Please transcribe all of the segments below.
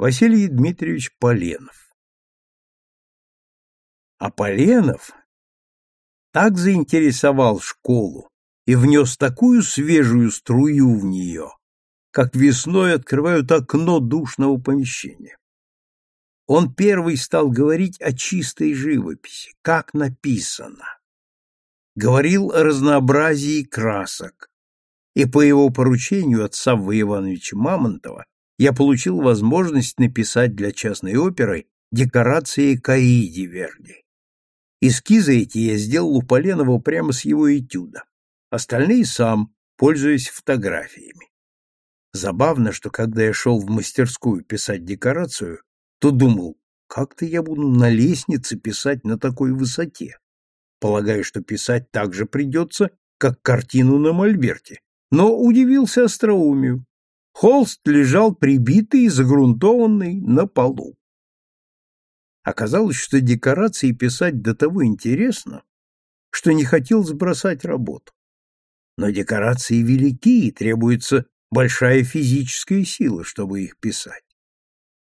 Василий Дмитриевич Поленов. А Поленов так заинтересовал школу и внес такую свежую струю в нее, как весной открывают окно душного помещения. Он первый стал говорить о чистой живописи, как написано. Говорил о разнообразии красок, и по его поручению от Саввы Ивановича Мамонтова я получил возможность написать для частной оперы декорации Каиди Верди. Эскизы эти я сделал у Поленова прямо с его этюда, остальные сам, пользуясь фотографиями. Забавно, что когда я шел в мастерскую писать декорацию, то думал, как-то я буду на лестнице писать на такой высоте. Полагаю, что писать так же придется, как картину на мольберте, но удивился остроумию. Холст лежал прибитый и загрунтованный на полу. Оказалось, что декорации писать до того интересно, что не хотел сбросать работу. Но декорации велики, и требуется большая физическая сила, чтобы их писать.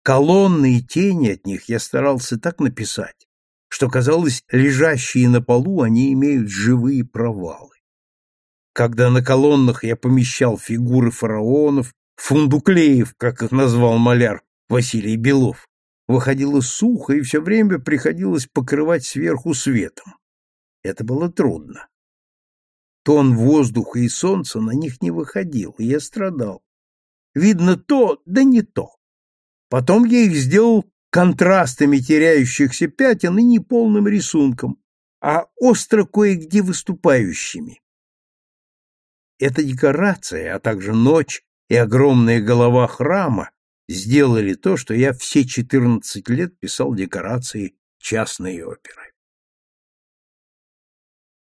Колонны и тени от них я старался так написать, что, казалось, лежащие на полу они имеют живые провалы. Когда на колоннах я помещал фигуры фараонов, фундуклеев, как их назвал маляр Василий Белов, выходило сухо и все время приходилось покрывать сверху светом. Это было трудно. Тон воздуха и солнца на них не выходил, и я страдал. Видно то, да не то. Потом я их сделал контрастами теряющихся пятен и неполным рисунком, а остро кое-где выступающими. Эта декорация, а также ночь и огромная голова храма сделали то, что я все четырнадцать лет писал декорации частной оперы.